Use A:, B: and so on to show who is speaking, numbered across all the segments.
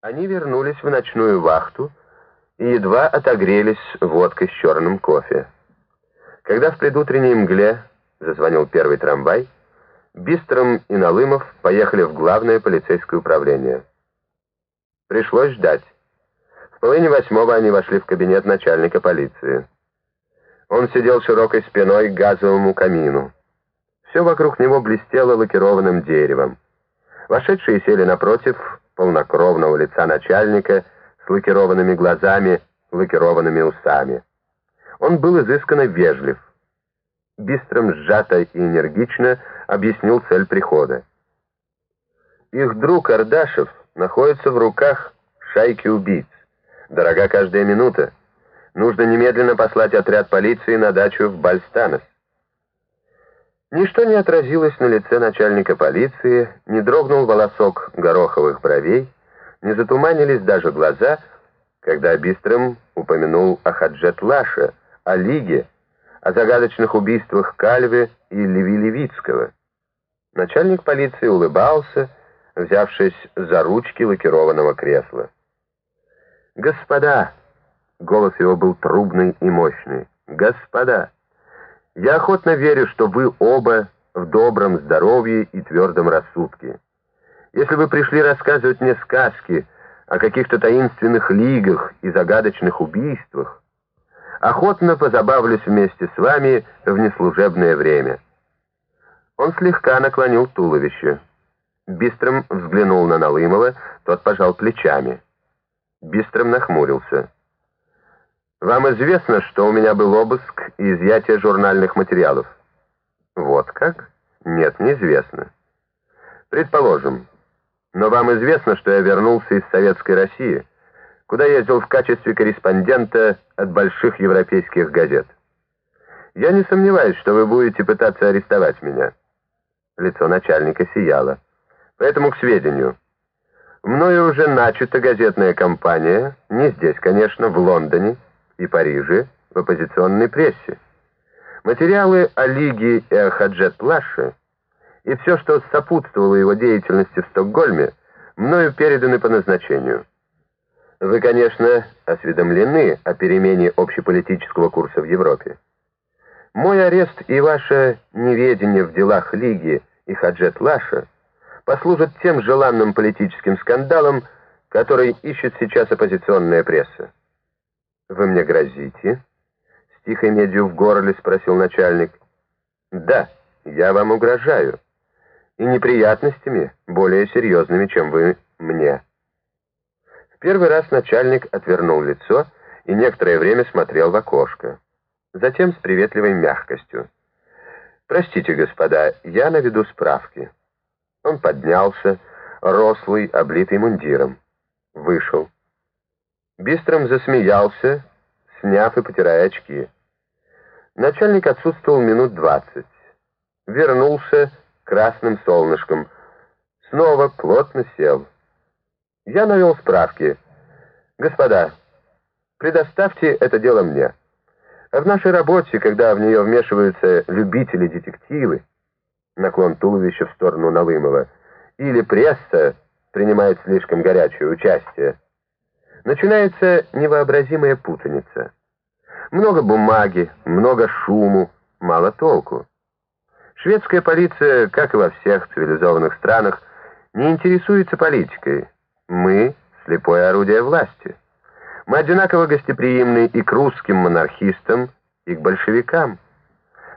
A: Они вернулись в ночную вахту и едва отогрелись водкой с черным кофе. Когда в предутренней мгле зазвонил первый трамвай, Бистром и Налымов поехали в главное полицейское управление. Пришлось ждать. В половине восьмого они вошли в кабинет начальника полиции. Он сидел широкой спиной к газовому камину. Все вокруг него блестело лакированным деревом. Вошедшие сели напротив полнокровного лица начальника с лакированными глазами, лакированными усами. Он был изысканно вежлив. Бистрым, сжато и энергично объяснил цель прихода. Их друг Ардашев находится в руках шайки убийц. Дорога каждая минута. Нужно немедленно послать отряд полиции на дачу в Бальстанос. Ничто не отразилось на лице начальника полиции, не дрогнул волосок гороховых бровей, не затуманились даже глаза, когда Бистрым упомянул о Хаджет Лаше, о Лиге, о загадочных убийствах Кальве и Леви Левицкого. Начальник полиции улыбался, взявшись за ручки лакированного кресла. «Господа!» — голос его был трубный и мощный. «Господа!» Я охотно верю, что вы оба в добром здоровье и твердом рассудке. Если вы пришли рассказывать мне сказки о каких-то таинственных лигах и загадочных убийствах, охотно позабавлюсь вместе с вами в неслужебное время. Он слегка наклонил туловище. Бистром взглянул на Налымова, тот пожал плечами. Бистром нахмурился. Вам известно, что у меня был обыск и изъятие журнальных материалов? Вот как? Нет, неизвестно. Предположим. Но вам известно, что я вернулся из Советской России, куда ездил в качестве корреспондента от больших европейских газет. Я не сомневаюсь, что вы будете пытаться арестовать меня. Лицо начальника сияло. Поэтому к сведению. Мною уже начата газетная кампания, не здесь, конечно, в Лондоне, и Париже в оппозиционной прессе. Материалы о Лиге и о Хаджет Лаше и все, что сопутствовало его деятельности в Стокгольме, мною переданы по назначению. Вы, конечно, осведомлены о перемене общеполитического курса в Европе. Мой арест и ваше неведение в делах Лиги и Хаджет Лаша послужат тем желанным политическим скандалом, который ищет сейчас оппозиционная пресса. «Вы мне грозите?» С тихой медью в горле спросил начальник. «Да, я вам угрожаю. И неприятностями более серьезными, чем вы мне». В первый раз начальник отвернул лицо и некоторое время смотрел в окошко. Затем с приветливой мягкостью. «Простите, господа, я наведу справки». Он поднялся, рослый, облитый мундиром. Вышел. Бистром засмеялся, сняв и потирая очки. Начальник отсутствовал минут двадцать. Вернулся красным солнышком. Снова плотно сел. Я навел справки. «Господа, предоставьте это дело мне. В нашей работе, когда в нее вмешиваются любители-детективы, наклон туловища в сторону Налымова, или пресса принимает слишком горячее участие, начинается невообразимая путаница. Много бумаги, много шуму, мало толку. Шведская полиция, как и во всех цивилизованных странах, не интересуется политикой. Мы — слепое орудие власти. Мы одинаково гостеприимны и к русским монархистам, и к большевикам.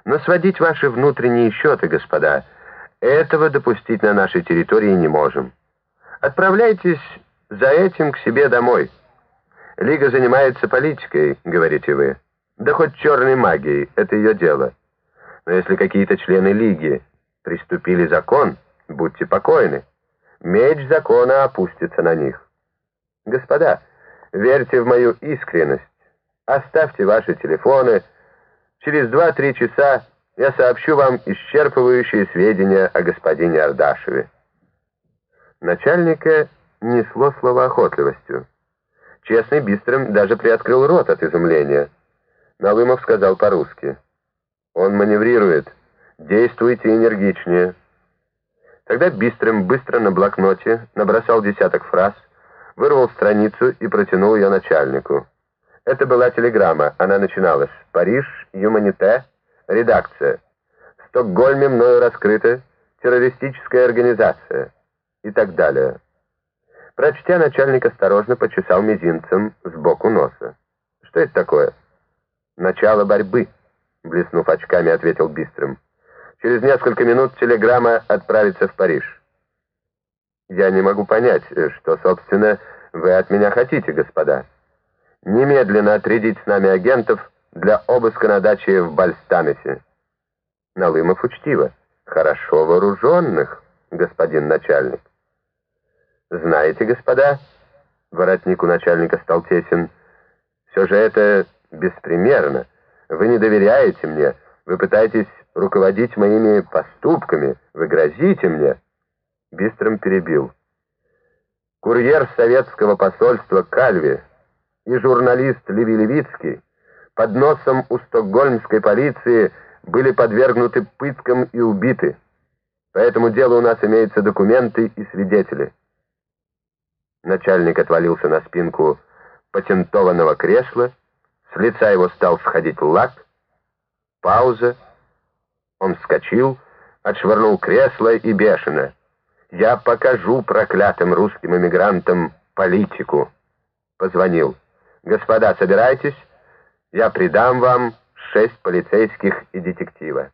A: Но сводить ваши внутренние счеты, господа, этого допустить на нашей территории не можем. Отправляйтесь за этим к себе домой. Лига занимается политикой, говорите вы. Да хоть черной магией, это ее дело. Но если какие-то члены Лиги приступили закон, будьте покойны. Меч закона опустится на них. Господа, верьте в мою искренность. Оставьте ваши телефоны. Через два-три часа я сообщу вам исчерпывающие сведения о господине Ардашеве. Начальника несло словоохотливостью. Честный Бистрым даже приоткрыл рот от изумления. Налымов сказал по-русски. «Он маневрирует. Действуйте энергичнее». Тогда Бистрым быстро на блокноте набросал десяток фраз, вырвал страницу и протянул ее начальнику. Это была телеграмма. Она начиналась. «Париж, Юманите, редакция. В Стокгольме мною раскрыта террористическая организация» и так далее. Прочтя, начальник осторожно почесал мизинцем сбоку носа. «Что это такое?» «Начало борьбы», — блеснув очками, ответил Бистрым. «Через несколько минут телеграмма отправится в Париж». «Я не могу понять, что, собственно, вы от меня хотите, господа. Немедленно отрядить с нами агентов для обыска на даче в Бальстамесе». Налымов учтиво. «Хорошо вооруженных, господин начальник». «Знаете, господа...» Воротник у начальника стал тесен. «Все же это беспримерно. Вы не доверяете мне. Вы пытаетесь руководить моими поступками. Вы грозите мне». Бистром перебил. Курьер советского посольства Кальви и журналист Леви Левицкий под носом у стокгольмской полиции были подвергнуты пыткам и убиты. По этому делу у нас имеются документы и свидетели. Начальник отвалился на спинку патентованного кресла, с лица его стал сходить лак. Пауза. Он вскочил, отшвырнул кресло и бешено. «Я покажу проклятым русским эмигрантам политику». Позвонил. «Господа, собирайтесь, я придам вам шесть полицейских и детектива».